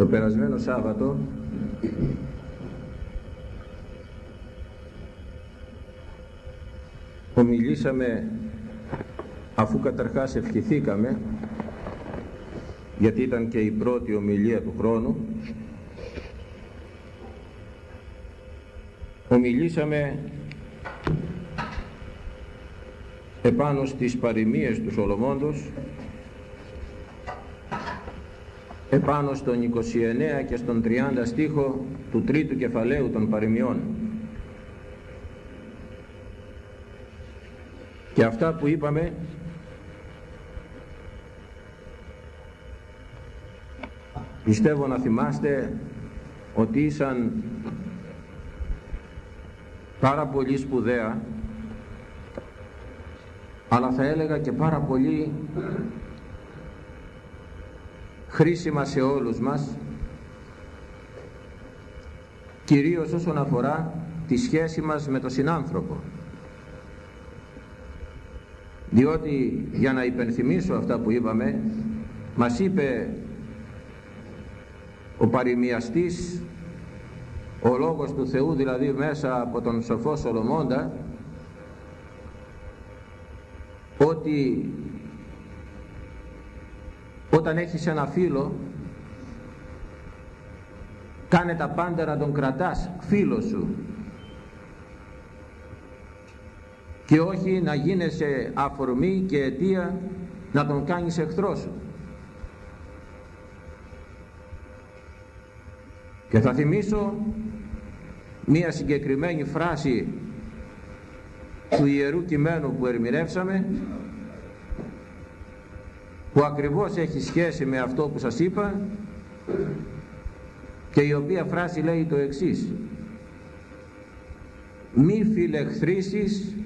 Το περασμένο Σάββατο ομιλήσαμε αφού καταρχάς ευχηθήκαμε γιατί ήταν και η πρώτη ομιλία του χρόνου ομιλήσαμε επάνω στις παροιμίες του Σολομώντος επάνω στον 29 και στον 30 στίχο του τρίτου κεφαλαίου των παροιμιών. Και αυτά που είπαμε πιστεύω να θυμάστε ότι ήσαν πάρα πολύ σπουδαία αλλά θα έλεγα και πάρα πολύ χρήσιμα σε όλους μας κυρίως όσον αφορά τη σχέση μας με τον συνάνθρωπο. Διότι για να υπενθυμίσω αυτά που είπαμε μας είπε ο παροιμιαστής ο λόγος του Θεού δηλαδή μέσα από τον σοφό Σολομώντα ότι όταν έχεις ένα φίλο κάνε τα πάντα να τον κρατάς φίλο σου. Και όχι να γίνεσαι αφορμή και αιτία να τον κάνεις εχθρό σου. Και θα θυμίσω μία συγκεκριμένη φράση του Ιερού Κειμένου που ερμηνεύσαμε που ακριβώς έχει σχέση με αυτό που σας είπα και η οποία φράση λέει το εξής. Μη φιλεχθρήσεις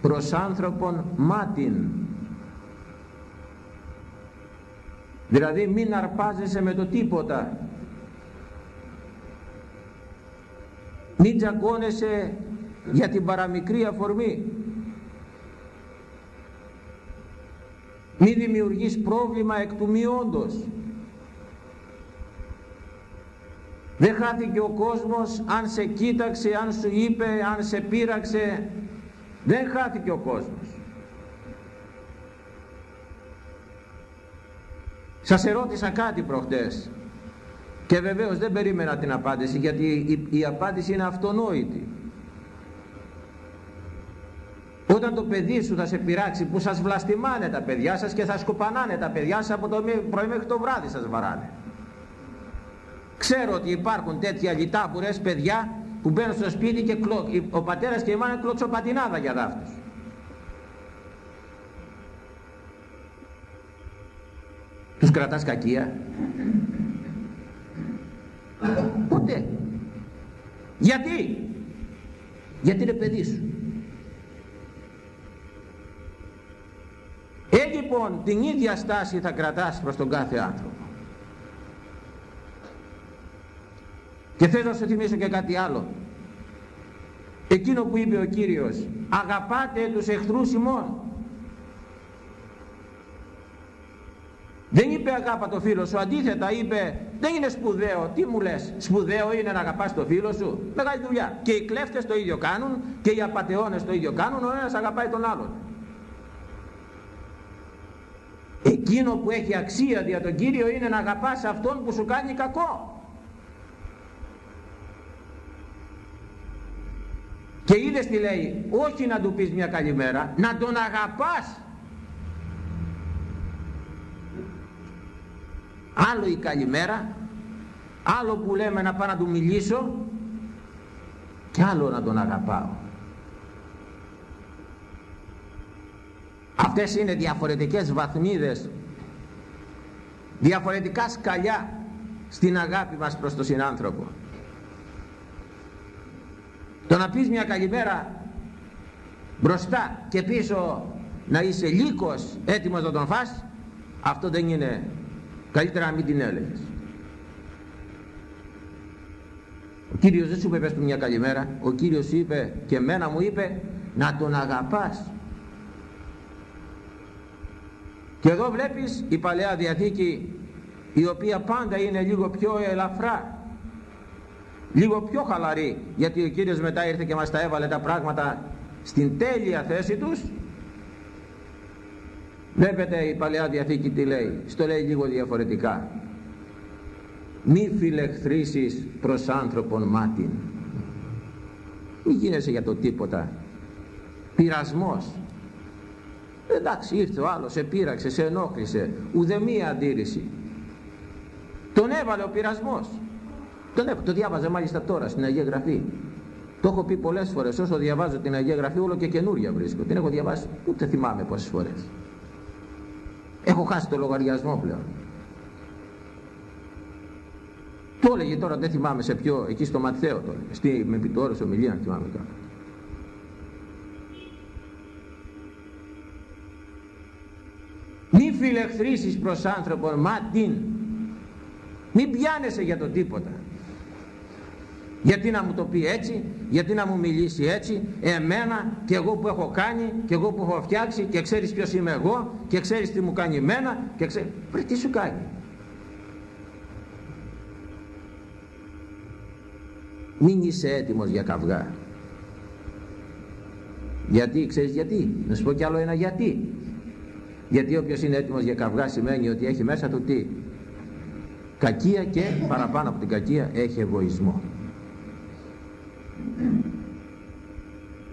προς άνθρωπον μάτιν δηλαδή μην αρπάζεσαι με το τίποτα. Μην τζακώνεσαι για την παραμικρή αφορμή Μη δημιουργείς πρόβλημα εκ του μειόντος. Δεν χάθηκε ο κόσμος αν σε κοίταξε, αν σου είπε, αν σε πείραξε. Δεν χάθηκε ο κόσμος. Σας ερώτησα κάτι προχτές και βεβαίως δεν περίμενα την απάντηση γιατί η, η απάντηση είναι αυτονόητη. Όταν το παιδί σου θα σε πειράξει που σας βλαστημάνε τα παιδιά σας και θα σκοπανάνε τα παιδιά σας από το πρωί μέχρι το βράδυ σας βαράνε. Ξέρω ότι υπάρχουν τέτοια λιτάμπουρες παιδιά που μπαίνουν στο σπίτι και κλω... ο πατέρας και η μάνα κλωτσοπατινάδα για δάφτους. Τους κρατάς κακία; Ποτέ. Γιατί; Γιατί είναι παιδί σου. Ε, λοιπόν, την ίδια στάση θα κρατάς προς τον κάθε άνθρωπο. Και θέλω να σου θυμίσω και κάτι άλλο. Εκείνο που είπε ο Κύριος, αγαπάτε τους εχθρούς ημών. Δεν είπε αγάπα το φίλο σου, αντίθετα είπε δεν είναι σπουδαίο, τι μου λες, σπουδαίο είναι να αγαπάς το φίλο σου, μεγάλη δουλειά. Και οι κλέφτες το ίδιο κάνουν και οι απατεώνες το ίδιο κάνουν, ο ένας αγαπάει τον άλλον εκείνο που έχει αξία για τον Κύριο είναι να αγαπάς αυτόν που σου κάνει κακό. Και είδες τι λέει όχι να του πεις μια καλημέρα να τον αγαπάς. Άλλο η καλημέρα άλλο που λέμε να πάω να του μιλήσω και άλλο να τον αγαπάω Αυτές είναι διαφορετικές βαθμίδες, διαφορετικά σκαλιά στην αγάπη μας προς τον συνάνθρωπο. Το να πεις μια καλημέρα μπροστά και πίσω να είσαι λύκος έτοιμος να τον φας, αυτό δεν είναι, καλύτερα να μην την έλεγες. Ο Κύριος δεν σου είπε πες του μια καλημέρα, ο Κύριος είπε και μένα μου είπε να τον αγαπάς και εδώ βλέπεις η Παλαιά Διαθήκη η οποία πάντα είναι λίγο πιο ελαφρά λίγο πιο χαλαρή γιατί ο Κύριος μετά ήρθε και μας τα έβαλε τα πράγματα στην τέλεια θέση τους. Βλέπετε η Παλαιά Διαθήκη τι λέει στο λέει λίγο διαφορετικά. Μη φιλεχθρήσεις προς άνθρωπον μάτιν μη γίνεσαι για το τίποτα. Πειρασμός εντάξει ήρθε ο άλλος σε πείραξε, σε ενόχλησε. Ουδεμία αντίρρηση. Τον έβαλε ο πειρασμός. Τον έβαλε, το διάβαζε μάλιστα τώρα στην Αγία Γραφή. Το έχω πει πολλές φορές όσο διαβάζω την Αγία Γραφή όλο και καινούρια βρίσκω. Την έχω διαβάσει ούτε θυμάμαι πόσες φορές. Έχω χάσει το λογαριασμό πλέον. Το έλεγε τώρα δεν θυμάμαι σε ποιο εκεί στο Ματθαίο το έλεγε. Στη, με επιτόρες ομιλία αν θυμάμαι τώρα μη φιλεχθρήσεις προς άνθρωπον μα την. Μην πιάνεσαι για το τίποτα. Γιατί να μου το πει έτσι γιατί να μου μιλήσει έτσι εμένα και εγώ που έχω κάνει και εγώ που έχω φτιάξει και ξέρεις ποιος είμαι εγώ και ξέρεις τι μου κάνει εμένα και ξέρεις Πρε, τι σου κάνει. Μην είσαι έτοιμος για καυγά. Γιατί ξέρεις γιατί να σου πω κι άλλο ένα γιατί γιατί όποιος είναι έτοιμος για καυγά σημαίνει ότι έχει μέσα του τι; Κακία και παραπάνω από την κακία έχει εγωισμό.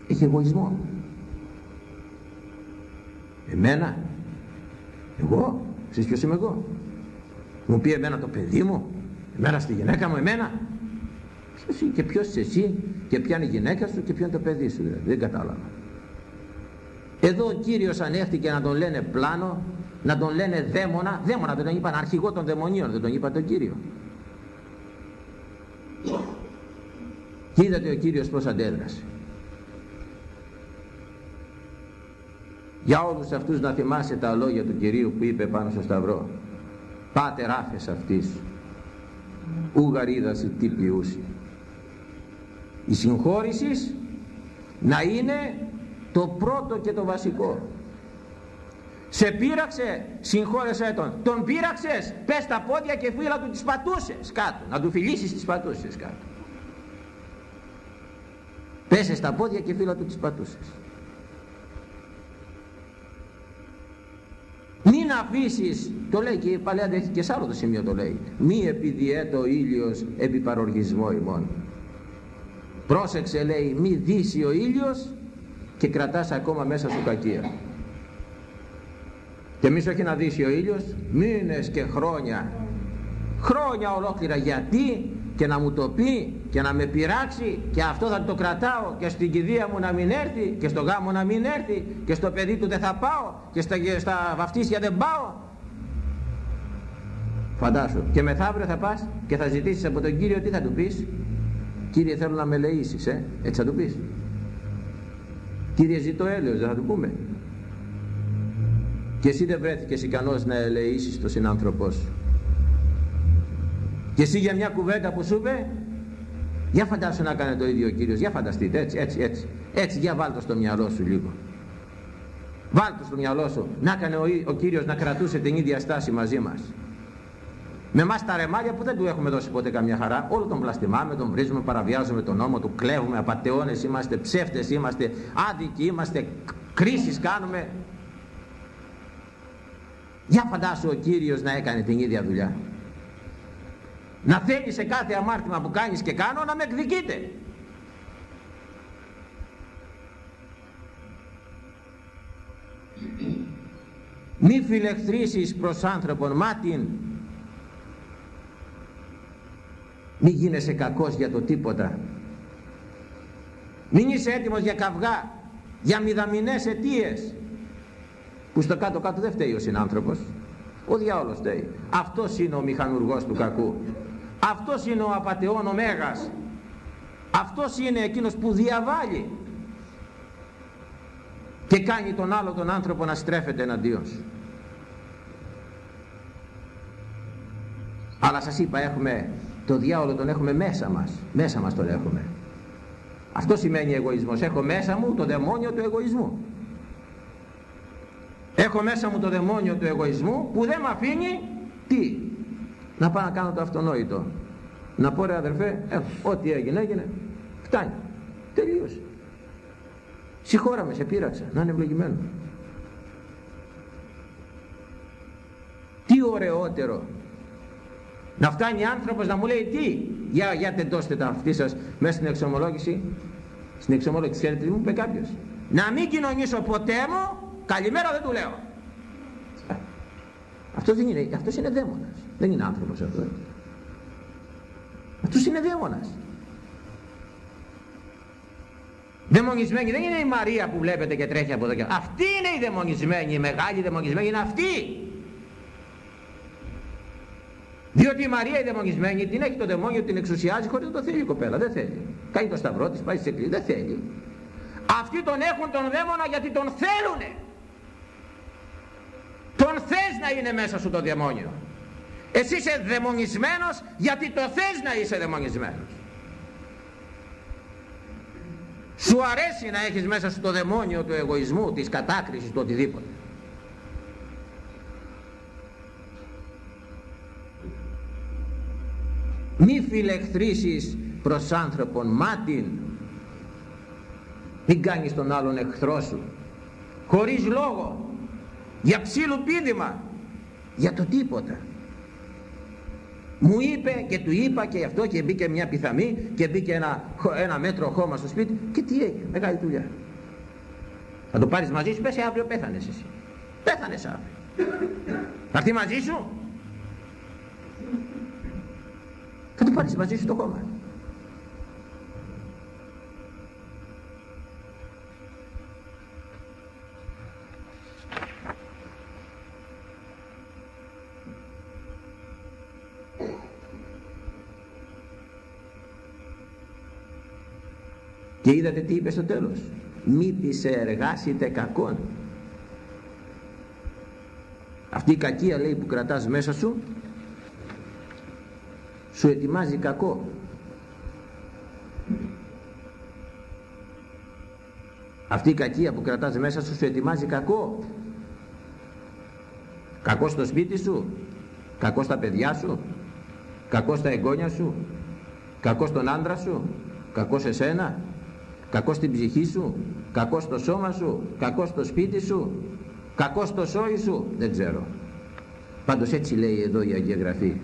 Έχει εγωισμό. Εμένα εγώ ξέρεις ποιος είμαι εγώ; Μου πει εμένα το παιδί μου εμένα στη γυναίκα μου εμένα. Ποιος και ποιος είσαι εσύ και ποια είναι η γυναίκα σου και ποιο είναι το παιδί σου δηλαδή. δεν κατάλαβα εδώ ο Κύριος ανέχτηκε να τον λένε πλάνο να τον λένε δαίμονα. Δαίμονα δεν τον είπαν αρχηγό των δαιμονίων δεν τον είπαν τον Κύριο. Και είδατε ο Κύριος πως αντέδρασε. Για όλους αυτούς να θυμάσαι τα λόγια του Κυρίου που είπε πάνω στο Σταυρό. Πάτε ράφες αυτής ου γαρίδας τι πλειούσι η συγχώρησης να είναι το πρώτο και το βασικό. Σε πείραξε συγχώρεσέ τον. Τον πείραξες πες τα πόδια και φύλλα του τις πατούσες κάτω. Να του φιλήσεις τις πατούσες κάτω. Πέσες στα πόδια και φύλλα του τις πατούσες. Μην αφήσεις, το λέει και η Παλαιά και σε άλλο το σημείο το λέει μη επιδιέτω ήλιος επί παροργισμό ημών πρόσεξε λέει μη δύσει ο ήλιος και κρατάς ακόμα μέσα σου κακία. Και εμείς όχι να δύσει ο ήλιος μήνες και χρόνια. Χρόνια ολόκληρα γιατί και να μου το πει και να με πειράξει και αυτό θα το κρατάω και στην κηδεία μου να μην έρθει και στο γάμο να μην έρθει και στο παιδί του δεν θα πάω και στα, στα βαφτίσια δεν πάω. Φαντάσου και μεθαύριο θα πας και θα ζητήσεις από τον Κύριο τι θα του πεις. Κύριε θέλω να με λεήσεις ε; έτσι θα του πεις Κύριε ζητώ έλεος δεν θα του πούμε. Και εσύ δεν βρέθηκες ικανός να ελεήσεις τον συνάνθρωπό σου. Και εσύ για μια κουβέντα που σου είπε για φαντάσου να κάνει το ίδιο ο Κύριος για φανταστείτε έτσι έτσι έτσι. Έτσι για βάλτε στο μυαλό σου λίγο. Βάλτε στο μυαλό σου να έκανε ο, ο Κύριος να κρατούσε την ίδια στάση μαζί μας με εμάς τα ρεμάλια που δεν του έχουμε δώσει ποτέ καμιά χαρά, όλο τον βλαστημάμε, τον βρίζουμε, παραβιάζουμε τον νόμο του, κλέβουμε, απατεώνες είμαστε, ψεύτες είμαστε, άδικοι είμαστε, κρίσεις κάνουμε. Για φαντάσου ο Κύριος να έκανε την ίδια δουλειά. Να θέλει σε κάθε αμάρτημα που κάνεις και κάνω να με εκδικείτε. Μη φιλεχθρήσεις προς άνθρωπον μάτιν Μη γίνεσαι κακός για το τίποτα. Μην είσαι έτοιμος για καυγά, για μηδαμινές αιτίες. Που στο κάτω κάτω δεν φταίει ο συνάνθρωπος. Ο διάολος φταίει. Αυτός είναι ο μηχανουργός του κακού. Αυτός είναι ο απατεών ο Μέγας. Αυτός είναι εκείνος που διαβάλλει και κάνει τον άλλο τον άνθρωπο να στρέφεται εναντίον σου. Αλλά σας είπα έχουμε το διάολο τον έχουμε μέσα μας. Μέσα μας τον έχουμε. Αυτό σημαίνει εγωισμός. Έχω μέσα μου το δαιμόνιο του εγωισμού. Έχω μέσα μου το δαιμόνιο του εγωισμού που δεν με αφήνει τι; Να πάω να κάνω το αυτονόητο. Να πω ρε αδερφέ ε, ό,τι έγινε έγινε. Φτάνει. Τελείωσε. Συγχώραμε σε πείραξα να είναι ευλογημένο. Τι ωραιότερο να φτάνει άνθρωπος να μου λέει τι για, για τεντώστε τα αυτή σας μέσα στην εξομολόγηση στην εξομολόγηση ξέρετε τι μου είπε κάποιος. Να μην κοινωνήσω ποτέ μου καλημέρα δεν του λέω αυτός δεν είναι, αυτός είναι δαίμονας. Δεν είναι άνθρωπος αυτός. Αυτός είναι δαίμονας. Δαιμονισμένη δεν είναι η Μαρία που βλέπετε και τρέχει από εδώ και Αυτή είναι η δαιμονισμένη, η μεγάλη δαιμονισμένη είναι αυτή. Διότι η Μαρία η δαιμονισμένη την έχει το δαιμόνιο, την εξουσιάζει χωρίς να το θέλει η κοπέλα. Δεν θέλει. Κάνει το σταυρό της, πάει στις εκκλησίες. Δεν θέλει. Αυτοί τον έχουν τον δαίμονα γιατί τον θέλουνε. Τον θες να είναι μέσα σου το δαιμόνιο. Εσύ είσαι δαιμονισμένος γιατί το θες να είσαι δαιμονισμένος. Σου αρέσει να έχεις μέσα σου το δαιμόνιο του εγωισμού, της κατάκρισης, του οτιδήποτε. Μη φιλεχθρήσεις προς άνθρωπον μάτιν. Μην κάνεις τον άλλον εχθρό σου. Χωρίς λόγο. Για ψήλου πίδημα. Για το τίποτα. Μου είπε και του είπα και αυτό και μπήκε μια πιθαμή και μπήκε ένα, ένα μέτρο χώμα στο σπίτι και τι έγινε, μεγάλη δουλειά. Θα το πάρεις μαζί σου, πες αύριο πέθανες εσύ. Πέθανες αύριο. Θα έρθει μαζί σου. Θα το πάρεις μαζί σου το χώμα. Και είδατε τι είπε στο τέλος. Μη της εργάσετε κακόν. Αυτή η κακία λέει που κρατάς μέσα σου σου ετοιμάζει κακό. Αυτή η κακία που κρατάς μέσα σου σου ετοιμάζει κακό. Κακό στο σπίτι σου, κακό στα παιδιά σου, κακό στα εγγόνια σου, κακό στον άντρα σου, κακό σε σένα, κακό στην ψυχή σου, κακό στο σώμα σου, κακό στο σπίτι σου, κακό στο σώι σου, δεν ξέρω. Πάντως έτσι λέει εδώ η Αγία Γραφή.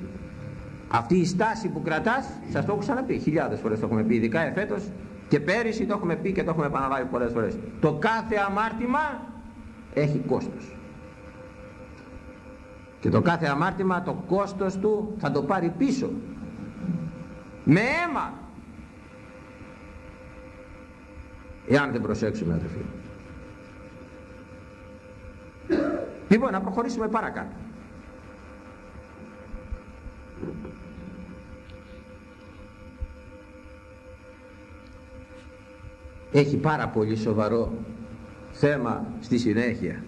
Αυτή η στάση που κρατάς, σας το έχω ξαναπεί, χιλιάδες φορές το έχουμε πει, ειδικά εφέτος και πέρυσι το έχουμε πει και το έχουμε επαναλάβει πολλές φορές. Το κάθε αμάρτημα έχει κόστος. Και το κάθε αμάρτημα το κόστος του θα το πάρει πίσω. Με αίμα, εάν δεν προσέξουμε αδελφοί λοιπόν να προχωρήσουμε παρακάτω έχει πάρα πολύ σοβαρό θέμα στη συνέχεια.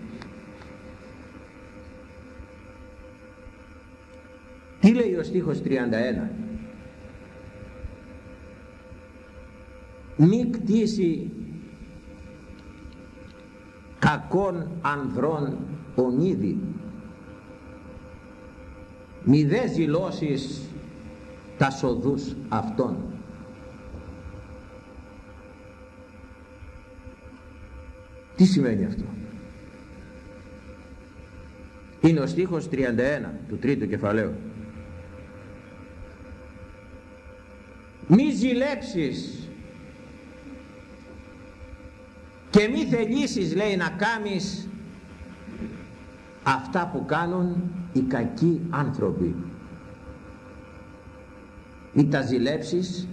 Τι λέει ο στίχος 31 μη κτίσει κακών ανδρών ονίδι μη δε ζηλώσεις τα σοδούς αυτών τι σημαίνει αυτό; Είναι ο στίχος 31 του τρίτου κεφαλαίου. Μη ζηλέψεις και μη θελήσεις λέει να κάνεις αυτά που κάνουν οι κακοί άνθρωποι. Ή τα ζηλέψεις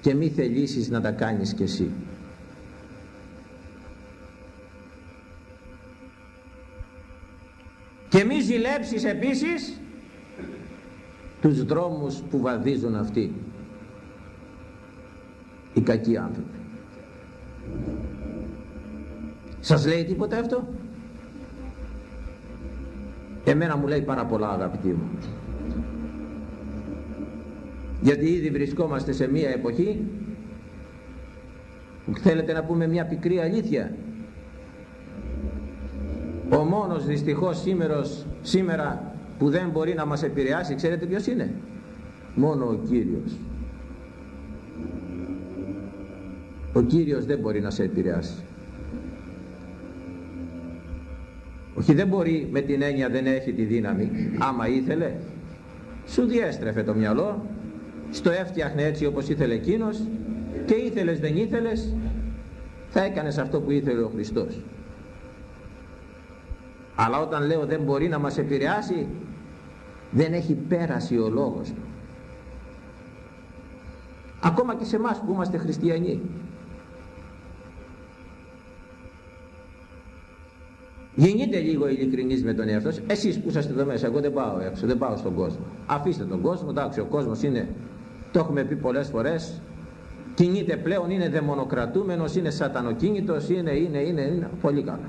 και μη θελήσεις να τα κάνεις κι εσύ ζηλέψεις επίσης; Τους δρόμους που βαδίζουν αυτοί οι κακοί άνθρωποι σας λέει τίποτα αυτό; Εμένα μου λέει πάρα πολλά αγαπητοί μου. Γιατί ήδη βρισκόμαστε σε μία εποχή που θέλετε να πούμε μια πικρή αλήθεια. Ο μόνος δυστυχώς σήμερος, σήμερα που δεν μπορεί να μας επηρεάσει ξέρετε ποιος είναι; Μόνο ο Κύριος. Ο Κύριος δεν μπορεί να σε επηρεάσει. Όχι δεν μπορεί με την έννοια δεν έχει τη δύναμη. Άμα ήθελε σου διέστρεφε το μυαλό στο έφτιαχνε έτσι όπως ήθελε εκείνος και ήθελες δεν ήθελες θα έκανες αυτό που ήθελε ο Χριστός αλλά όταν λέω δεν μπορεί να μας επηρεάσει δεν έχει πέρασει ο λόγος του ακόμα και σε εμάς που είμαστε χριστιανοί Γεννείτε λίγο ειλικρινείς με τον εαυτό σας. Εσείς που είσαστε εδώ μέσα, εγώ δεν πάω έξω, δεν πάω στον κόσμο. Αφήστε τον κόσμο, εντάξει, ο κόσμος είναι, το έχουμε πει πολλές φορές, κινείται πλέον, είναι δαιμονοκρατούμενος, είναι σατανοκίνητος, είναι, είναι, είναι, είναι, πολύ καλά.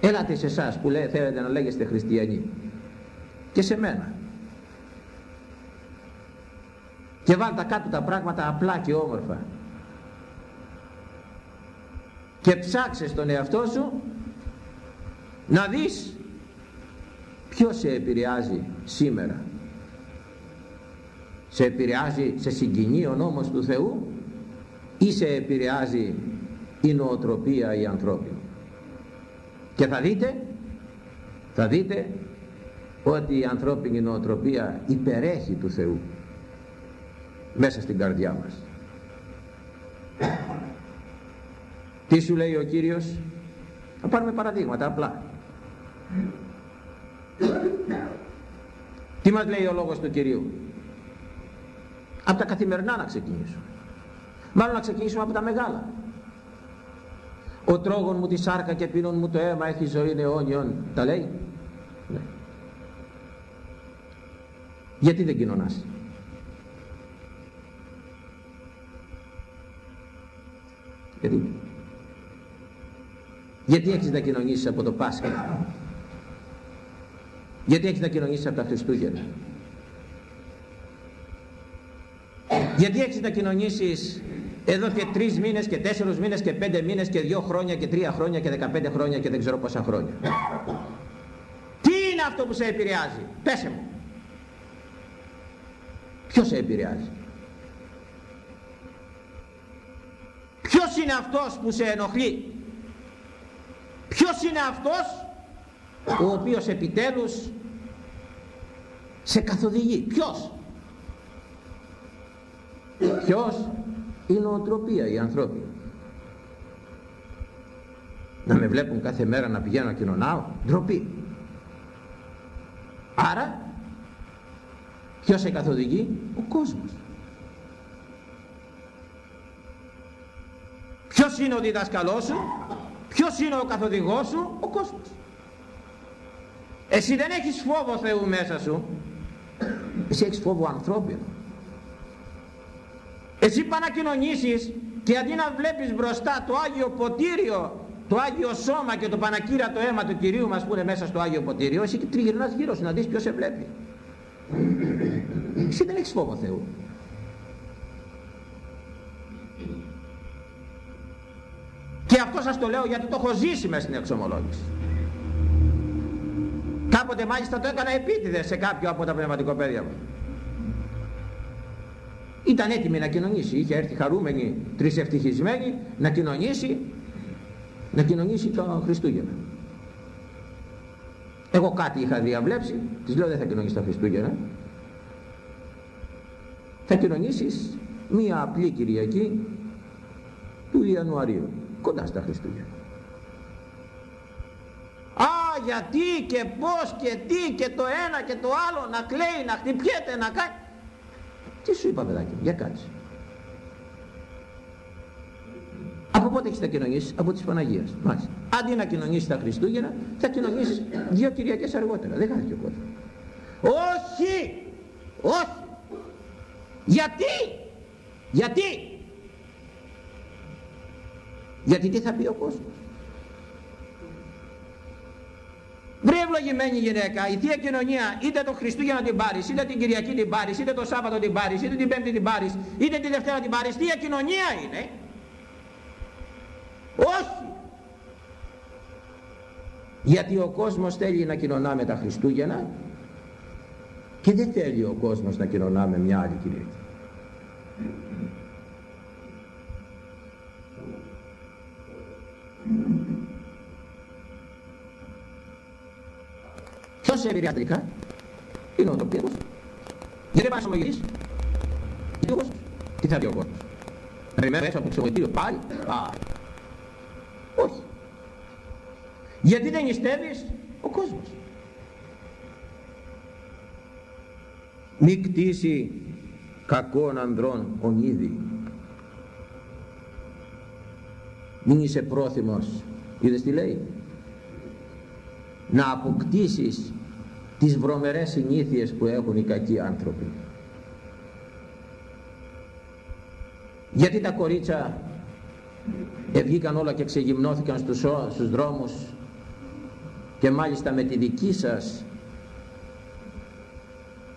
Έλατε σε εσάς που λέει, θέλετε να λέγεστε χριστιανοί. Και σε μένα. Και βάλτε κάτω τα πράγματα απλά και όμορφα και ψάξε στον εαυτό σου να δεις ποιος σε επηρεάζει σήμερα σε επηρεάζει σε συγκινεί ο νόμος του Θεού ή σε επηρεάζει η νοοτροπία η ανθρώπινη και θα δείτε θα δείτε ότι η ανθρώπινη νοοτροπία υπερέχει του Θεού μέσα στην καρδιά μας. Τι σου λέει ο Κύριος; Θα πάρουμε παραδείγματα απλά. Τι μας λέει ο λόγος του Κυρίου; Από τα καθημερινά να ξεκινήσουμε. Μάλλον να ξεκινήσουμε από τα μεγάλα ο τρόγων μου τη σάρκα και πίνων μου το αίμα έχει ζωή αιώνιον τα λέει ναι. γιατί δεν κοινωνάς; Γιατί; Γιατί έχεις να κοινωνήσεις από το Πάσχα; Γιατί έχεις να κοινωνήσεις από τα Χριστούγεννα; Γιατί έχεις να κοινωνήσεις εδώ και τρεις μήνες και τέσσερους μήνες και πέντε μήνες και δύο χρόνια και τρία χρόνια και δεκαπέντε χρόνια και δεν ξέρω πόσα χρόνια. Τι είναι αυτό που σε επηρεάζει; Πέσε μου. Ποιος σε επηρεάζει; Ποιος είναι αυτός που σε ενοχλεί; Ποιος είναι αυτός ο οποίος επιτέλους σε καθοδηγεί; Ποιος; Ποιος; Η νοοτροπία η ανθρώπινη. Να με βλέπουν κάθε μέρα να πηγαίνω να κοινωνάω. Ντροπή. Άρα ποιος σε καθοδηγεί; Ο κόσμος. Ποιος είναι ο διδασκαλός σου; Ποιος είναι ο καθοδηγός σου, ο κόσμος. Εσύ δεν έχεις φόβο Θεού μέσα σου. Εσύ έχεις φόβο ανθρώπινο. Εσύ πάνε να κοινωνήσεις και αντί να βλέπεις μπροστά το Άγιο Ποτήριο, το Άγιο Σώμα και το Πανακύρατο αίμα του Κυρίου μας που είναι μέσα στο Άγιο Ποτήριο, εσύ τριγυρνάς γύρω σου να δεις ποιος σε βλέπει. Εσύ δεν έχεις φόβο Θεού. Και αυτό σας το λέω γιατί το έχω ζήσει μέσα στην εξομολόγηση. Κάποτε μάλιστα το έκανα επίτηδες σε κάποιο από τα πνευματικό παιδιά μου. Ήταν έτοιμη να κοινωνήσει, είχε έρθει χαρούμενη, τρισευτυχισμένη να κοινωνήσει, να κοινωνήσει το Χριστούγεννα. Εγώ κάτι είχα διαβλέψει, της λέω δεν θα κοινωνήσεις τα Χριστούγεννα. Θα κοινωνήσεις μία απλή Κυριακή του Ιανουαρίου κοντά στα Χριστούγεννα. Α, γιατί και πώς και τι και το ένα και το άλλο να κλαίει, να χτυπιέται, να κάνει. Τι σου είπα παιδάκι, για κάτσε. Από πότε έχεις να κοινωνήσεις, από τις Παναγίας. Μάλιστα. Αντί να κοινωνήσεις τα Χριστούγεννα, θα κοινωνήσεις δύο Κυριακές αργότερα. Δεν χάθηκε ο κόσμος. Όχι! Όχι! Γιατί! Γιατί! Γιατί τι θα πει ο κόσμος; Βρε ευλογημένη γυναίκα, η Θεία Κοινωνία είτε το Χριστούγεννα την πάρεις, είτε την Κυριακή την πάρεις, είτε το Σάββατο την πάρεις, είτε την Πέμπτη την πάρεις, είτε τη Δευτέρα την πάρεις, Θεία Κοινωνία είναι. Όχι. γιατί ο κόσμος θέλει να κοινωνάμε τα Χριστούγεννα και δεν θέλει ο κόσμος να κοινωνάμε μια άλλη Κυριακή. Ποιος επηρεάζει τελικά, είναι ο τροπίδος. Γιατί δεν πας ομογενείς, γιατί ο κόσμος, τι θα πει ο κόσμος. Περιμένω μέσα από το ξεμοητήριο πάλι, α, όχι. Γιατί δεν νηστεύεις; Ο κόσμος. Μη κτίσει κακών ανδρών ονίδι. Μην είσαι πρόθυμος, είδες τι λέει, να αποκτήσεις τις βρωμερές συνήθειες που έχουν οι κακοί άνθρωποι. Γιατί τα κορίτσια βγήκαν όλα και ξεγυμνώθηκαν στους, στους δρόμους και μάλιστα με τη δική σας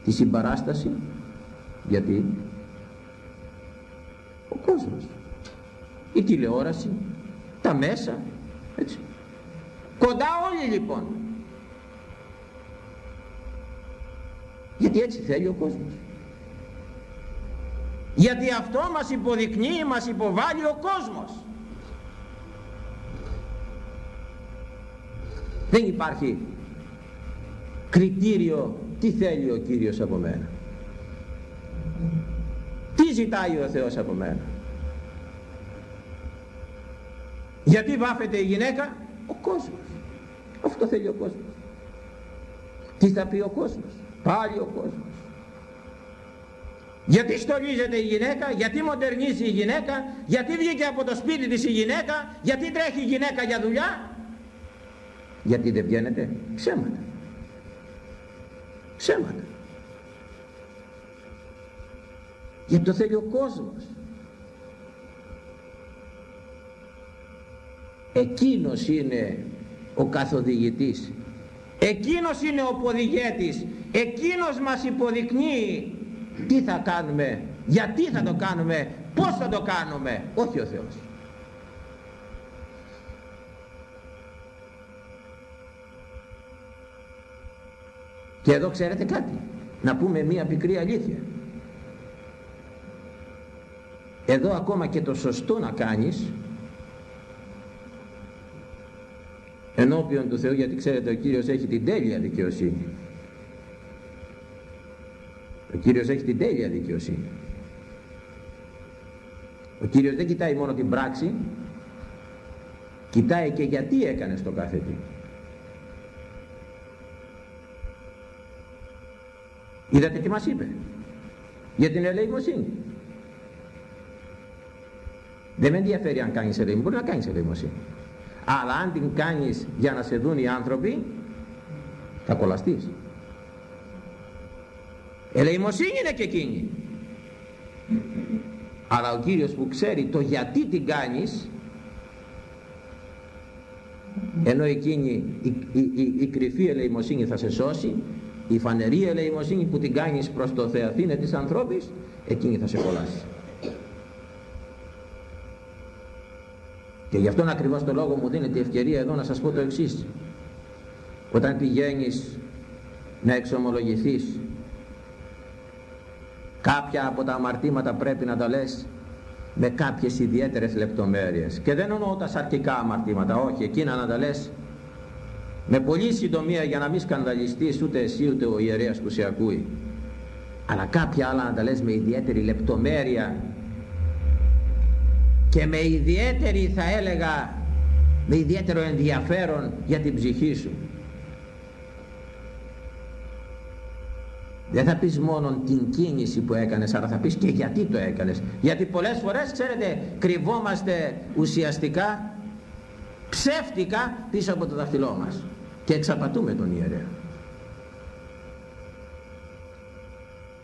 τη συμπαράσταση γιατί ο κόσμος η τηλεόραση τα μέσα έτσι κοντά όλοι λοιπόν γιατί έτσι θέλει ο κόσμος. Γιατί αυτό μας υποδεικνύει μας υποβάλλει ο κόσμος. Δεν υπάρχει κριτήριο τι θέλει ο Κύριος από μένα. Τι ζητάει ο Θεός από μένα. Γιατί βάφεται η γυναίκα; Ο κόσμος. Αυτό θέλει ο κόσμος. Τι θα πει ο κόσμος; Πάλι ο κόσμος γιατί στολίζεται η γυναίκα, γιατί μοντερνίζει η γυναίκα, γιατί βγήκε από το σπίτι της η γυναίκα, γιατί τρέχει η γυναίκα για δουλειά. Γιατί δεν βγαίνετε, ψέματα. Ψέματα. Γιατί το θέλει ο κόσμος. Εκείνος είναι ο καθοδηγητής. Εκείνος είναι ο ποδηγέτης. Εκείνος μας υποδεικνύει τι θα κάνουμε, γιατί θα το κάνουμε, πώς θα το κάνουμε, όχι ο Θεός. Και εδώ ξέρετε κάτι, να πούμε μία πικρή αλήθεια. Εδώ ακόμα και το σωστό να κάνεις ενώπιον του Θεού γιατί ξέρετε ο Κύριος έχει την τέλεια δικαιοσύνη ο Κύριος έχει την τέλεια δικαιοσύνη. Ο Κύριος δεν κοιτάει μόνο την πράξη, κοιτάει και γιατί έκανε το κάθε τι. Είδατε τι μας είπε για την ελεημοσύνη. Δεν με ενδιαφέρει αν κάνεις ελεημοσύνη, μπορεί να κάνεις ελεημοσύνη. Αλλά αν την κάνεις για να σε δουν οι άνθρωποι, θα κολλαστείς. Ελεημοσύνη είναι και εκείνη. Αλλά ο Κύριος που ξέρει το γιατί την κάνεις ενώ εκείνη η, η, η, η κρυφή ελεημοσύνη θα σε σώσει η φανερή ελεημοσύνη που την κάνεις προς το Θεαθήνε της ανθρώπης εκείνη θα σε κολλάσει και γι' αυτόν ακριβώς το λόγο μου δίνεται η ευκαιρία εδώ να σας πω το εξής. Όταν πηγαίνεις να εξομολογηθείς κάποια από τα αμαρτήματα πρέπει να τα λες με κάποιες ιδιαίτερες λεπτομέρειες. Και δεν εννοώ τα σαρκικά αμαρτήματα όχι εκείνα να τα λες με πολύ συντομία για να μην σκανδαλιστείς ούτε εσύ ούτε ο ιερέας που σε ακούει. Αλλά κάποια άλλα να τα λες με ιδιαίτερη λεπτομέρεια και με ιδιαίτερη θα έλεγα με ιδιαίτερο ενδιαφέρον για την ψυχή σου Δεν θα πεις μόνο την κίνηση που έκανες, αλλά θα πεις και γιατί το έκανες. Γιατί πολλές φορές, ξέρετε, κρυβόμαστε ουσιαστικά, ψεύτικα πίσω από το δαχτυλό μας και εξαπατούμε τον ιερέα.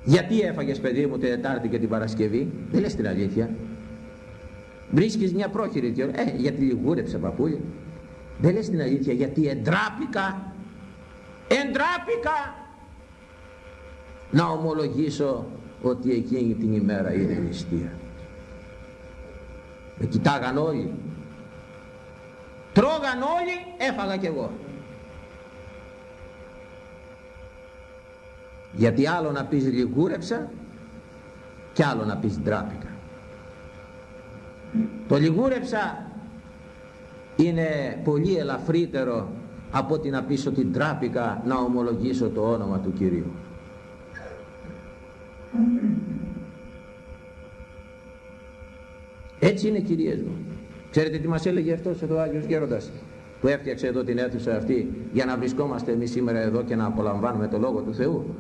Γιατί έφαγες παιδί μου την Τετάρτη και την Παρασκευή, δεν λες την αλήθεια. Βρίσκεις μια πρόχειρη δικαιολογία. Ε, γιατί λιγούρεψε παππούλια. Δεν λες την αλήθεια γιατί εντράπηκα. Εντράπηκα να ομολογήσω ότι εκείνη την ημέρα είναι νηστεία. Με κοιτάγαν όλοι. Τρώγαν όλοι, έφαγα κι εγώ. Γιατί άλλο να πεις λιγούρεψα και άλλο να πεις ντράπηκα το λιγούρεψα. Είναι πολύ ελαφρύτερο από ότι να πεις ότι ντράπηκα να ομολογήσω το όνομα του Κυρίου. Έτσι είναι κυρίες μου. Ξέρετε τι μας έλεγε αυτός εδώ ο Άγιος Γέροντας που έφτιαξε εδώ την αίθουσα αυτή για να βρισκόμαστε εμείς σήμερα εδώ και να απολαμβάνουμε το Λόγο του Θεού.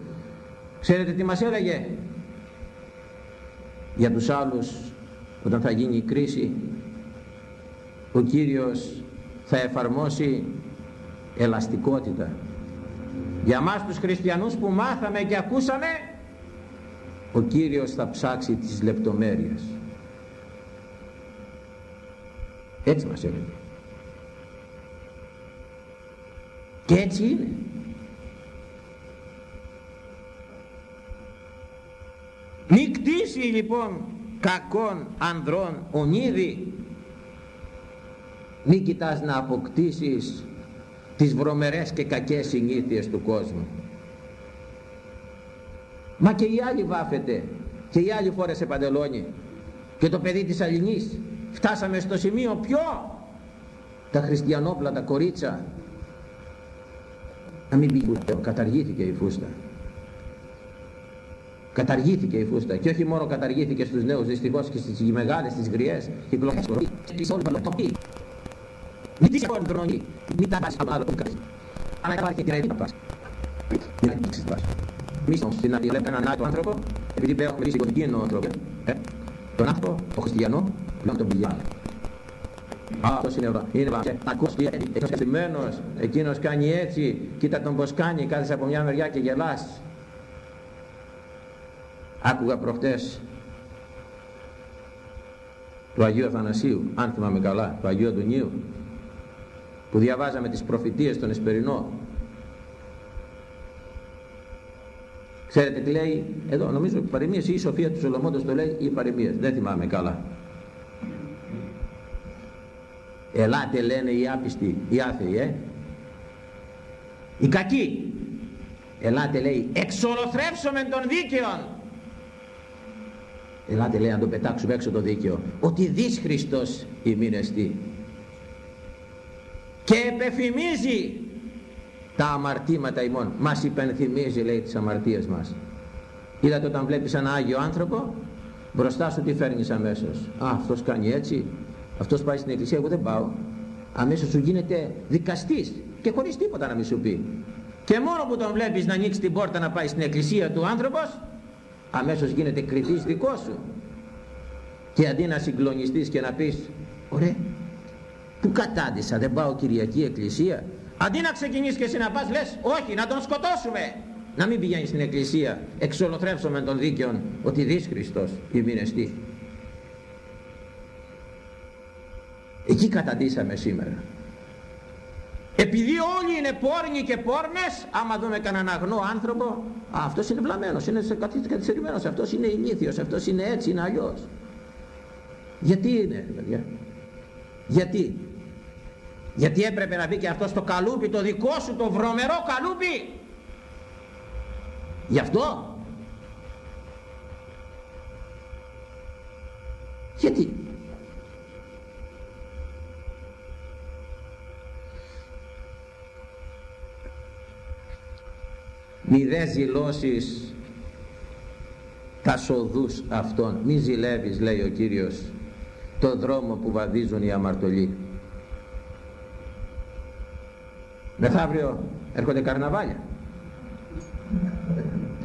Ξέρετε τι μας έλεγε; Για τους άλλους όταν θα γίνει η κρίση ο Κύριος θα εφαρμόσει ελαστικότητα. Για μας τους χριστιανούς που μάθαμε και ακούσαμε ο Κύριος θα ψάξει τις λεπτομέρειες. Έτσι μας έλεγε. Και έτσι είναι. Μη κτίσει λοιπόν κακών ανδρών ονίδι μη κοιτάς να αποκτήσεις τις βρωμερές και κακές συνήθειες του κόσμου. Μα και η άλλη βάφεται και η άλλη φόρεσε παντελόνι. Και το παιδί της Αλληνής φτάσαμε στο σημείο ποιο; Τα χριστιανόπλατα κορίτσα. Να μην πει καταργήθηκε η φούστα καταργήθηκε η φούστα και όχι μόνο καταργήθηκε στους νέους δυστυχώς και στις μεγάλες, στις γριές κυκλοφορίες στις όλες τις μην τις επόμενη χρονή μην τα πας άλλο που κάνεις αλλά υπάρχει και την πας μην ανοίξεις πας εμείς όμως στην αντιλέπτω έναν άλλο άνθρωπο επειδή έχουμε μιλήσει κωδική άνθρωπο ε, τον άνθρωπο, τον χριστιανό πλέον τον πηγαίνει αυτός είναι εδώ. Είναι και ακούς και εκτός εκείνος κάνει έτσι, κοίτα τον πως κάνει, κάθεσαι από μια μεριά και γελάς. Άκουγα προχτές του Αγίου Αθανασίου, αν θυμάμαι καλά, του Αγίου Αντωνίου, που διαβάζαμε τις προφητείες στον Εσπερινό. Ξέρετε τι λέει, εδώ νομίζω η παροιμίες ή η Σοφία του Σολομώντος το λέει ή η παροιμίες, δεν θυμάμαι καλά. Ελάτε λένε οι άπιστοι, οι άθεοι, ε. Οι κακοί. Ελάτε λέει, εξολοθρεύσουμε των δίκαιων. Ελάτε λέει να το πετάξουμε έξω το δίκαιο. Ότι δεις Χριστός ημίνεστη. Και επεφημίζει τα αμαρτήματα ημών. Μας υπενθυμίζει λέει τις αμαρτίες μας. Είδατε όταν βλέπεις ένα Άγιο άνθρωπο, μπροστά σου τι φέρνεις αμέσως. Α, αυτός κάνει έτσι, αυτός πάει στην εκκλησία, εγώ δεν πάω. Αμέσως σου γίνεται δικαστής και χωρίς τίποτα να μην σου πει. Και μόνο που τον βλέπεις να ανοίξει την πόρτα να πάει στην εκκλησία του άνθρωπος, αμέσως γίνεται κριτής δικό σου. Και αντί να συγκλονιστείς και να πεις, ωραία, που κατάντησα, δεν πάω Κυριακή εκκλησία. Αντί να ξεκινήσεις και εσύ να πας, λες, όχι, να τον σκοτώσουμε. Να μην πηγαίνεις στην εκκλησία, εξολοθρεύσουμε τον δίκαιον, ότι δεις Χριστός, ημινεστή. Εκεί καταντήσαμε σήμερα. Επειδή όλοι είναι πόρνοι και πόρνες, άμα δούμε κανέναν αγνό άνθρωπο, α, αυτός είναι βλαμμένος, είναι καθυστερημένος, αυτός είναι ηλίθιος, αυτός είναι έτσι, είναι αλλιώς. Γιατί είναι, παιδιά; Γιατί; Γιατί έπρεπε να μπει και αυτός στο καλούπι, το δικό σου, το βρωμερό καλούπι; Γι' αυτό. Γιατί; Μη δε ζηλώσεις τα σοδούς αυτών μη ζηλεύεις λέει ο Κύριος το δρόμο που βαδίζουν οι αμαρτωλοί. Μεθαύριο έρχονται καρναβάλια.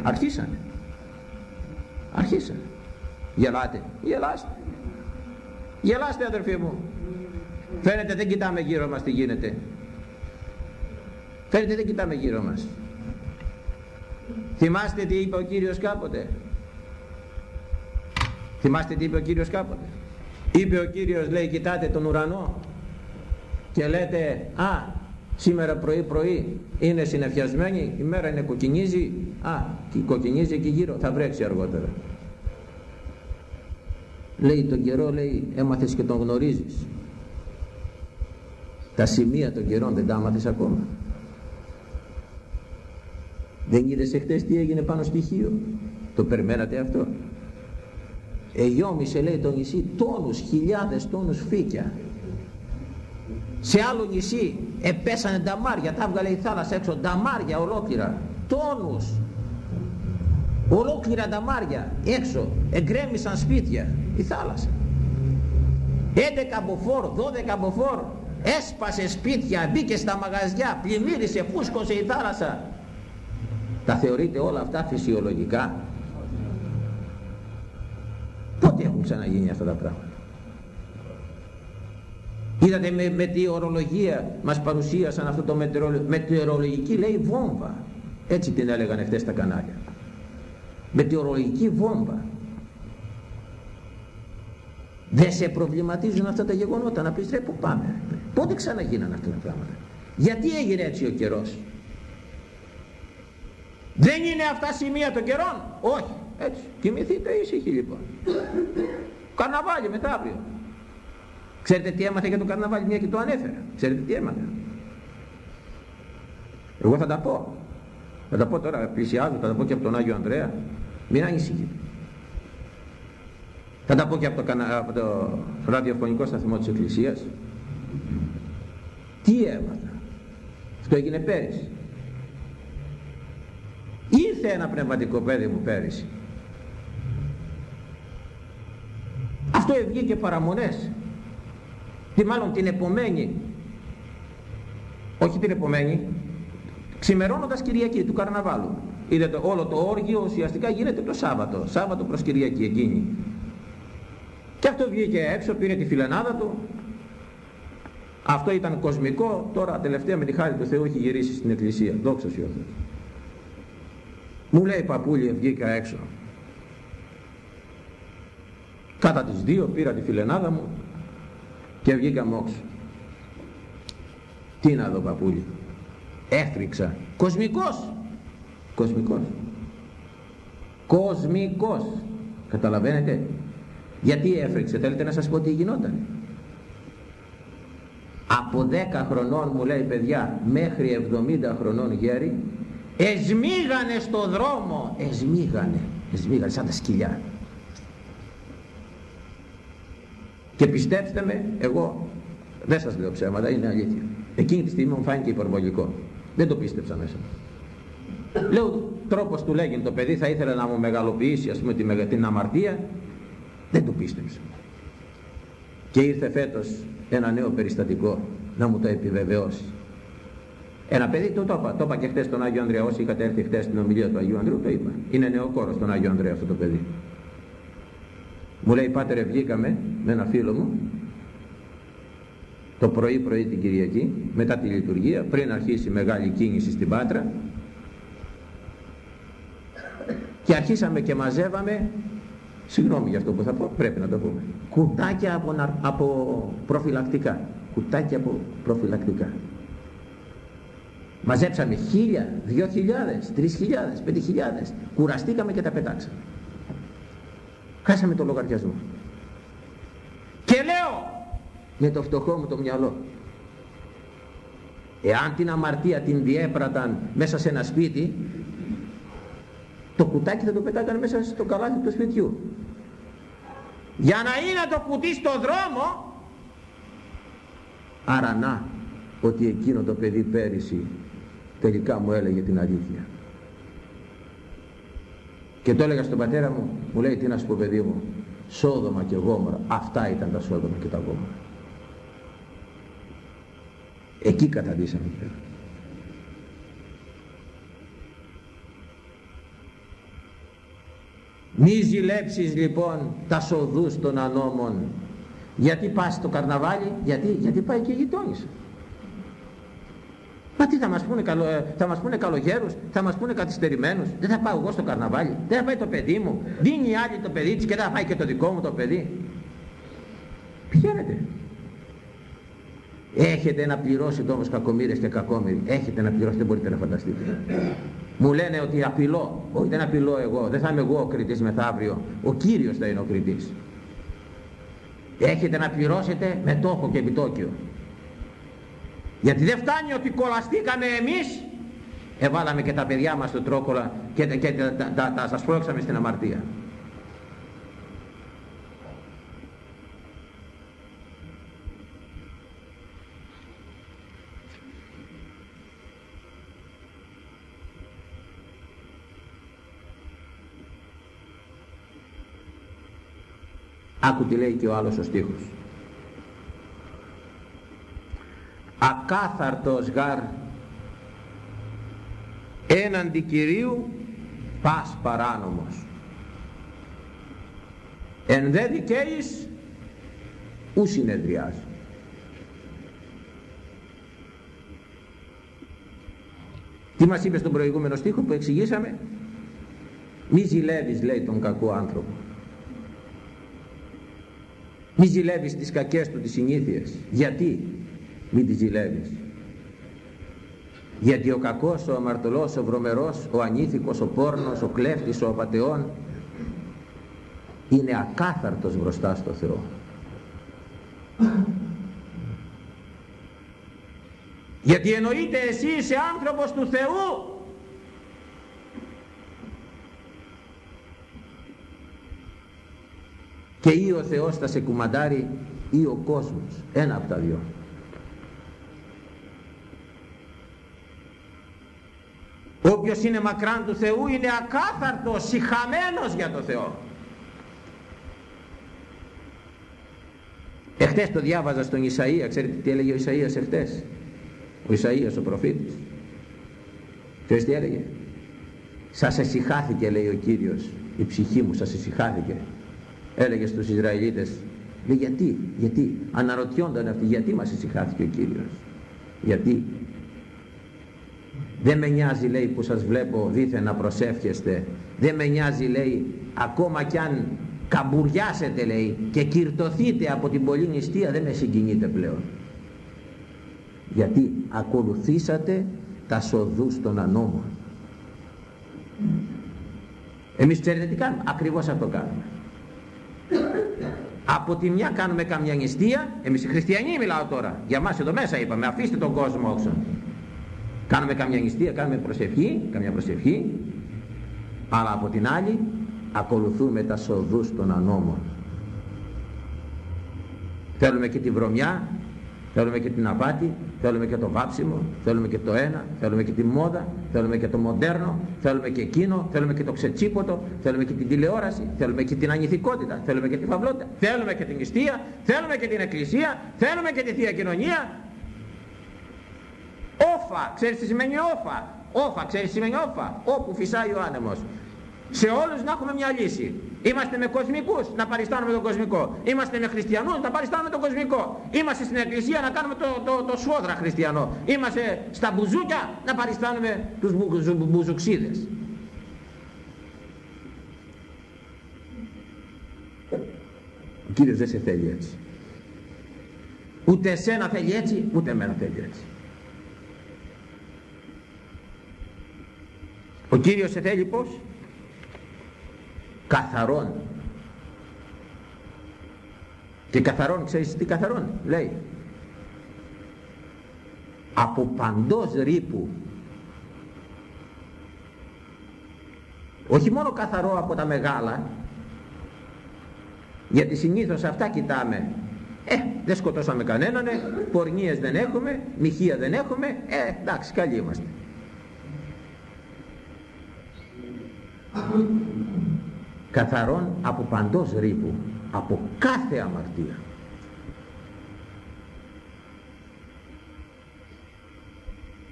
Αρχίσανε. Αρχίσανε. Γελάτε. Γελάστε. Γελάστε αδερφοί μου. Φαίνεται δεν κοιτάμε γύρω μας τι γίνεται. Φαίνεται δεν κοιτάμε γύρω μας Θυμάστε τι είπε ο Κύριος κάποτε; Θυμάστε τι είπε ο Κύριος κάποτε; Είπε ο Κύριος λέει κοιτάτε τον ουρανό και λέτε α σήμερα πρωί πρωί είναι συνεφιασμένη η μέρα είναι κοκκινίζει α και κοκκινίζει εκεί γύρω θα βρέξει αργότερα. Λέει τον καιρό λέει έμαθες και τον γνωρίζεις. Τα σημεία των καιρών δεν τα άμαθες ακόμα. Δεν είδες εχθές τι έγινε πάνω στοιχείο. Το περιμένατε αυτό; Εγιώμησε λέει το νησί τόνους, χιλιάδες τόνους φύκια. Σε άλλο νησί επέσανε νταμάρια, τα έβγαλε η θάλασσα έξω, νταμάρια ολόκληρα, τόνους. Ολόκληρα νταμάρια έξω, εγκρέμισαν σπίτια, η θάλασσα. 11 μποφόρ, 12 μποφόρ, έσπασε σπίτια, μπήκε στα μαγαζιά, πλημμύρισε, φούσκωσε η θάλασσα. Τα θεωρείτε όλα αυτά φυσιολογικά; Πότε έχουν ξαναγίνει αυτά τα πράγματα; Είδατε με, με τι ορολογία μας παρουσίασαν αυτό το μετεωρολογική λέει βόμβα. Έτσι την έλεγαν χθες τα κανάλια. Μετεωρολογική βόμβα. Δεν σε προβληματίζουν αυτά τα γεγονότα να πεις ρε που πάμε. Πότε ξαναγίναν αυτά τα πράγματα; Γιατί έγινε έτσι ο καιρός; Δεν είναι αυτά σημεία των καιρών. Όχι. Έτσι. Κοιμηθείτε ήσυχοι λοιπόν. Καρναβάλι μετά αύριο. Ξέρετε τι έμαθε για το καρναβάλι μια και το ανέφερα. Ξέρετε τι έμαθε. Εγώ θα τα πω. Θα τα πω τώρα πλησιάζω, θα τα πω και από τον Άγιο Ανδρέα. Μην ανησυχείτε. Θα τα πω και από το, από το ραδιοφωνικό σταθμό της Εκκλησίας. Τι έμαθα. Αυτό έγινε πέρυσι. Ήρθε ένα πνευματικό παιδί μου πέρυσι. Αυτό βγήκε παραμονές. Τι μάλλον την επομένη. Όχι την επομένη. Ξημερώνοντας Κυριακή του Καρναβάλου. Είδατε όλο το όργιο ουσιαστικά γίνεται το Σάββατο. Σάββατο προς Κυριακή εκείνη. Και αυτό βγήκε έξω, πήρε τη φιλενάδα του. Αυτό ήταν κοσμικό, τώρα τελευταία με τη χάρη του Θεού έχει γυρίσει στην εκκλησία. Δόξα σου Μου λέει παππούλη βγήκα έξω. Κάτα τις δύο πήρα τη φιλενάδα μου και βγήκα μόξο. Τι να δω παππούλη. Έφτριξα. Κοσμικός. Κοσμικός. Κοσμικός. Καταλαβαίνετε; Γιατί έφρυξε, θέλετε να σας πω τι γινόταν. Από 10 χρονών μου λέει παιδιά μέχρι 70 χρονών γέρι εσμίγανε στο δρόμο, εσμίγανε, εσμίγανε σαν τα σκυλιά. Και πιστέψτε με, εγώ δεν σας λέω ψέματα, είναι αλήθεια. Εκείνη τη στιγμή μου φάνηκε υπερβολικό. Δεν το πίστεψα μέσα. Λέω τρόπος του λέγει το παιδί θα ήθελε να μου μεγαλοποιήσει ας πούμε την αμαρτία δεν το πίστεψα. Και ήρθε φέτος ένα νέο περιστατικό να μου το επιβεβαιώσει. Ένα παιδί, το, το είπα, το είπα και χτες στον Άγιο Ανδρέα, όσοι είχατε έρθει χτες στην ομιλία του Αγίου Ανδρέου, το είπα. Είναι νεοκόρος στον Άγιο Ανδρέα αυτό το παιδί. Μου λέει, πάτερε βγήκαμε με ένα φίλο μου, το πρωί πρωί την Κυριακή, μετά τη λειτουργία, πριν αρχίσει μεγάλη κίνηση στην Πάτρα, και αρχίσαμε και μαζεύαμε Συγγνώμη για αυτό που θα πω, πρέπει να το πούμε. Κουτάκια από, από προφυλακτικά. Κουτάκια από προφυλακτικά. Μαζέψαμε χίλια, δυο χιλιάδες, τρεις χιλιάδες, πέντε χιλιάδες. Κουραστήκαμε και τα πετάξαμε. Χάσαμε το λογαριασμό. Και λέω με το φτωχό μου το μυαλό. Εάν την αμαρτία την διέπραταν μέσα σε ένα σπίτι, το κουτάκι θα το πετάγανε μέσα στο καλάθι του σπιτιού για να είναι το κουτί στο δρόμο άρα να ότι εκείνο το παιδί πέρυσι τελικά μου έλεγε την αλήθεια και το έλεγα στον πατέρα μου μου λέει τι να σου πω παιδί μου Σόδομα και Γόμορα αυτά ήταν τα Σόδομα και τα Γόμορα εκεί καταντήσαμε πέρα Μη ζηλέψεις λοιπόν τα σοδούς των ανώμων. Γιατί πας στο καρναβάλι, γιατί, γιατί πάει και η γειτόνισσα. Μα τι θα μας πούνε, καλο, ε, θα μας πούνε καλογέρους, θα μας πούνε καθυστερημένους. Δεν θα πάω εγώ στο καρναβάλι, δεν θα πάει το παιδί μου. Δίνει η άλλη το παιδί της και δεν θα πάει και το δικό μου το παιδί. Πηγαίνετε. Έχετε να πληρώσετε όμως κακομύρες και κακόμοιροι. Έχετε να πληρώσετε, δεν μπορείτε να φανταστείτε. Μου λένε ότι απειλώ. Όχι δεν απειλώ εγώ. Δεν θα είμαι εγώ ο κριτής μεθαύριο. Ο Κύριος θα είναι ο κριτής. Έχετε να πληρώσετε με τόκο και επιτόκιο. Γιατί δεν φτάνει ότι κολλαστήκαμε εμείς. εβάλαμε και τα παιδιά μας στο τρόκολα και, και τα, τα, τα, τα σας πρόξαμε στην αμαρτία. Άκου τι λέει και ο άλλος ο στίχος. Ακάθαρτος γάρ έναντι Κυρίου πας παράνομος. Εν δε δικαίης ου συνεδριάζει. Τι μας είπες στον προηγούμενο στίχο που εξηγήσαμε; Μη ζηλεύεις λέει τον κακό άνθρωπο. Μη ζηλεύεις τις κακές του τις συνήθειες. Γιατί; Μη τις ζηλεύεις. Γιατί ο κακός, ο αμαρτωλός, ο βρωμερός, ο ανήθικος, ο πόρνος, ο κλέφτης, ο απατεών είναι ακάθαρτος μπροστά στο Θεό. Γιατί εννοείται εσύ είσαι άνθρωπος του Θεού και ή ο Θεός θα σε κουμαντάρει ή ο κόσμος ένα από τα δυο όποιος είναι μακράν του Θεού είναι ακάθαρτος συχαμένος για το Θεό. Εχθές το διάβαζα στον Ισαΐα ξέρετε τι έλεγε ο Ισαΐας εχθές; Ο Ισαΐας ο προφήτης. Ξέρετε τι έλεγε; Σας εσυχάθηκε λέει ο Κύριος η ψυχή μου σας εσυχάθηκε έλεγε στους Ισραηλίτες. Λέει γιατί, γιατί αναρωτιόνταν αυτοί γιατί μας ησυχάθηκε ο Κύριος γιατί δεν με νοιάζει λέει που σας βλέπω δίθεν να προσεύχεστε. Δεν με νοιάζει λέει ακόμα κι αν καμπουριάσετε λέει και κυρτωθείτε από την πολλή νηστεία δεν με συγκινείτε πλέον. Γιατί ακολουθήσατε τα σοδούς των ανώμων. Εμείς ξέρετε τι κάνουμε ακριβώς αυτό κάνουμε. Από τη μια κάνουμε καμιά νηστεία, εμείς οι χριστιανοί μιλάω τώρα, για μας εδώ μέσα είπαμε, αφήστε τον κόσμο όξο. Κάνουμε καμιά νηστεία, κάνουμε προσευχή, καμιά προσευχή, αλλά από την άλλη ακολουθούμε τα σοδούς των ανώμων. Θέλουμε και τη βρωμιά, Θέλουμε και την απάτη, θέλουμε και το βάψιμο, θέλουμε και το ένα, θέλουμε και τη μόδα, θέλουμε και το μοντέρνο, θέλουμε και εκείνο, θέλουμε και το ξετσίποτο, θέλουμε και την τηλεόραση, θέλουμε και την ανηθικότητα, θέλουμε και τη φαυλότητα, θέλουμε και την νηστεία, θέλουμε και την εκκλησία, θέλουμε και τη Θεία Κοινωνία. Όφα, ξέρεις τι σημαίνει όφα, όφα, ξέρεις τι σημαίνει όφα, όπου φυσάει ο άνεμος σε όλους να έχουμε μια λύση. Είμαστε με κοσμικούς να παριστάνουμε τον κοσμικό. Είμαστε με χριστιανούς να παριστάνουμε τον κοσμικό. Είμαστε στην εκκλησία να κάνουμε το, το, το σφόδρα χριστιανό. Είμαστε στα μπουζούκια να παριστάνουμε τους μπου, μπουζουξίδες. Ο Κύριος δεν σε θέλει έτσι. Ούτε εσένα θέλει έτσι, ούτε εμένα θέλει έτσι. Ο Κύριος σε θέλει πώς, καθαρών. Και καθαρών ξέρεις τι καθαρών λέει. Από παντός ρήπου. Όχι μόνο καθαρό από τα μεγάλα γιατί συνήθως αυτά κοιτάμε. Ε, δεν σκοτώσαμε κανέναν, πορνίες δεν έχουμε, μοιχεία δεν έχουμε, ε, εντάξει, καλοί είμαστε. Καθαρών από παντός ρήπου, από κάθε αμαρτία.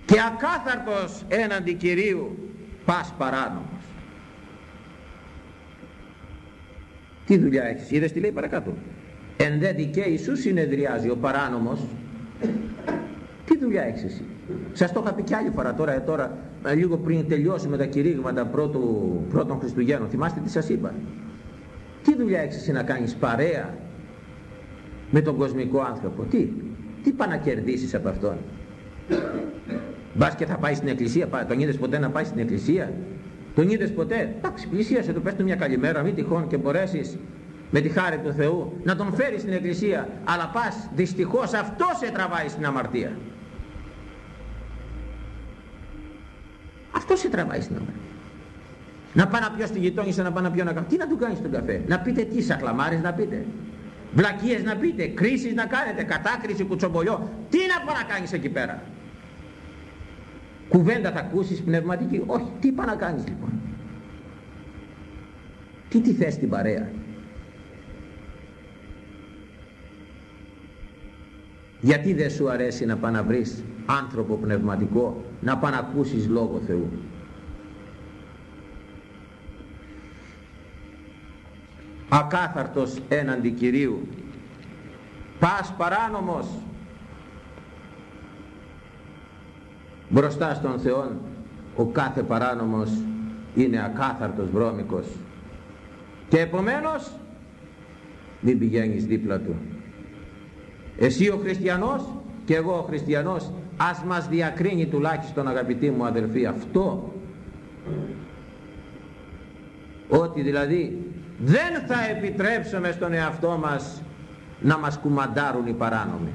Και ακάθαρτος έναντι Κυρίου πας παράνομος. Τι δουλειά έχεις, είδες τι λέει παρακάτω; Εν δε δικαίη σου συνεδριάζει ο παράνομος. Τι δουλειά έχεις εσύ; Σας το είχα πει και άλλη φορά τώρα, ε, τώρα ε, λίγο πριν τελειώσουμε τα κηρύγματα πρώτου, πρώτων Χριστουγέννων. Θυμάστε τι σας είπα. Τι δουλειά έχεις εσύ να κάνεις παρέα με τον κοσμικό άνθρωπο; Τι, τι πά να κερδίσεις από αυτόν; Μπας και θα πάει στην εκκλησία, τον είδες ποτέ να πάει στην εκκλησία; Τον είδες ποτέ; Εντάξει, πλησίασε του, πες του μια καλημέρα, μην τυχόν και μπορέσεις με τη χάρη του Θεού να τον φέρεις στην εκκλησία. Αλλά πας, δυστυχώς αυτός σε τραβάει στην αμαρτία. Αυτός σε τραβάει στην ώρα. Να πάει να πιω στη γειτόνισσα, να πάει να πιω ένα καφέ. Τι να του κάνεις τον καφέ; Να πείτε τι, σαχλαμάρες να πείτε; Βλακίες να πείτε, κρίσεις να κάνετε, κατάκριση, κουτσομπολιό; Τι να πάει να κάνεις εκεί πέρα; Κουβέντα θα ακούσεις πνευματική; Όχι, τι πάει να κάνεις λοιπόν; Τι τι θες την παρέα; Γιατί δεν σου αρέσει να πάει να βρεις άνθρωπο πνευματικό, να πάει να ακούσεις Λόγο Θεού. Ακάθαρτος έναντι Κυρίου. Πας παράνομος. Μπροστά στον Θεό ο κάθε παράνομος είναι ακάθαρτος βρώμικος. Και επομένως μην πηγαίνεις δίπλα του. Εσύ ο χριστιανός και εγώ ο χριστιανός ας μας διακρίνει τουλάχιστον αγαπητοί μου αδελφοί αυτό ότι δηλαδή δεν θα επιτρέψουμε στον εαυτό μας να μας κουμαντάρουν οι παράνομοι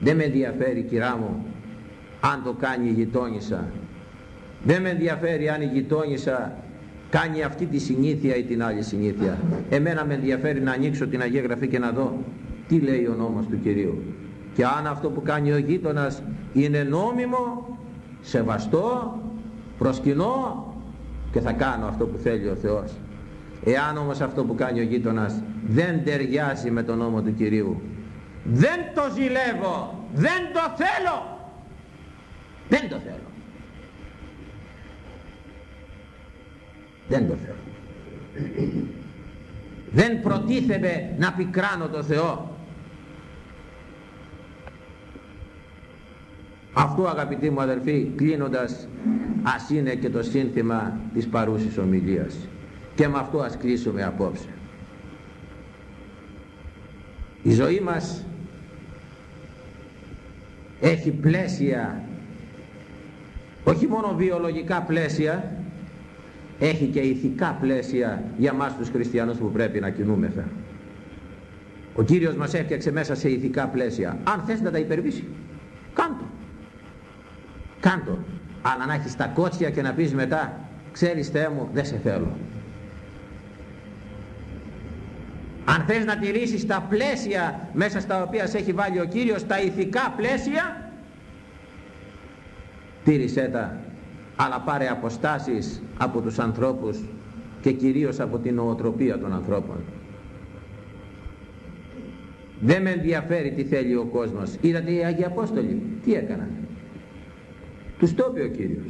δεν με ενδιαφέρει κυρά μου αν το κάνει η γειτόνισσα δεν με ενδιαφέρει αν η γειτόνισσα κάνει αυτή τη συνήθεια ή την άλλη συνήθεια. Εμένα με ενδιαφέρει να ανοίξω την Αγία Γραφή και να δω τι λέει ο νόμος του Κυρίου. Και αν αυτό που κάνει ο γείτονας είναι νόμιμο, σεβαστό, προσκυνώ και θα κάνω αυτό που θέλει ο Θεός. Εάν όμως αυτό που κάνει ο γείτονας δεν ταιριάζει με τον νόμο του Κυρίου, δεν το ζηλεύω, δεν το θέλω, δεν το θέλω. δεν το θέλω δεν προτίθεμαι να πικράνω το Θεό αυτό αγαπητοί μου αδελφοί κλείνοντας ας είναι και το σύνθημα της παρούσης ομιλίας και με αυτό ας κλείσουμε απόψε η ζωή μας έχει πλαίσια όχι μόνο βιολογικά πλαίσια έχει και ηθικά πλαίσια για μας τους χριστιανούς που πρέπει να κινούμεθα. Ο Κύριος μας έφτιαξε μέσα σε ηθικά πλαίσια. Αν θες να τα υπερβήσει, κάντο. Κάντο. Αλλά να έχεις τα κότσια και να πεις μετά, ξέρεις Θεέ μου, δεν σε θέλω. Αν θες να τηρήσεις τα πλαίσια μέσα στα οποία σε έχει βάλει ο Κύριος, τα ηθικά πλαίσια, τήρησέ τα αλλά πάρε αποστάσεις από τους ανθρώπους και κυρίως από την νοοτροπία των ανθρώπων. Δεν με ενδιαφέρει τι θέλει ο κόσμος. Είδατε οι Άγιοι Απόστολοι, τι έκαναν; Τους το είπε ο Κύριος.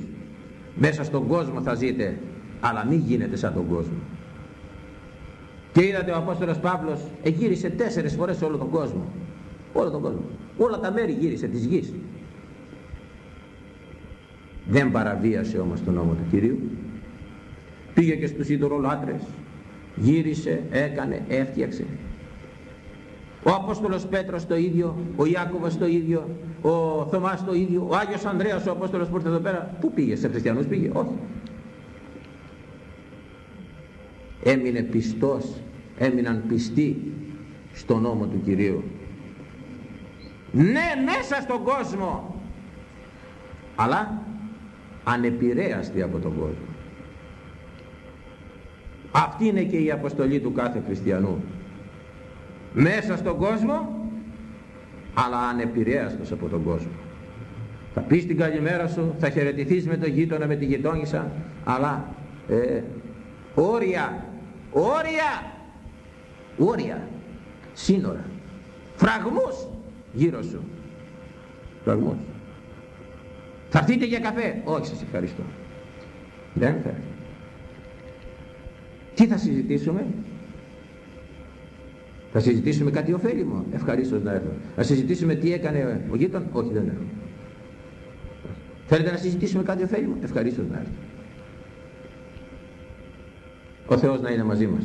Μέσα στον κόσμο θα ζείτε, αλλά μην γίνετε σαν τον κόσμο. Και είδατε ο Απόστολος Παύλος εγύρισε τέσσερις φορές όλο τον κόσμο. Όλο τον κόσμο. Όλα τα μέρη γύρισε της γης. Δεν παραβίασε όμως τον νόμο του Κυρίου. Πήγε και στους ειδωρολάτρες. Γύρισε, έκανε, έφτιαξε. Ο Απόστολος Πέτρος το ίδιο, ο Ιάκωβος το ίδιο, ο Θωμάς το ίδιο, ο Άγιος Ανδρέας ο Απόστολος που ήρθε εδώ πέρα. Πού πήγε, σε χριστιανούς πήγε, όχι. Έμεινε πιστός, έμειναν πιστοί στον νόμο του Κυρίου. Ναι, μέσα στον κόσμο. Αλλά ανεπηρέαστη από τον κόσμο. Αυτή είναι και η αποστολή του κάθε χριστιανού. Μέσα στον κόσμο, αλλά ανεπηρέαστος από τον κόσμο. Θα πεις την καλημέρα σου, θα χαιρετηθείς με τον γείτονα, με τη γειτόνισσα, αλλά ε, όρια, όρια, όρια, σύνορα, φραγμούς γύρω σου. Φραγμούς. Θα έρθείτε για καφέ. Όχι σας ευχαριστώ. Δεν θα Τι θα συζητήσουμε; Θα συζητήσουμε κάτι ωφέλιμο. Ευχαρίστως να έρθω. Θα συζητήσουμε τι έκανε ο γείτον. Όχι δεν έρθω. Θέλετε να συζητήσουμε κάτι ωφέλιμο. Ευχαρίστως να έρθω. Ο Θεός να είναι μαζί μας.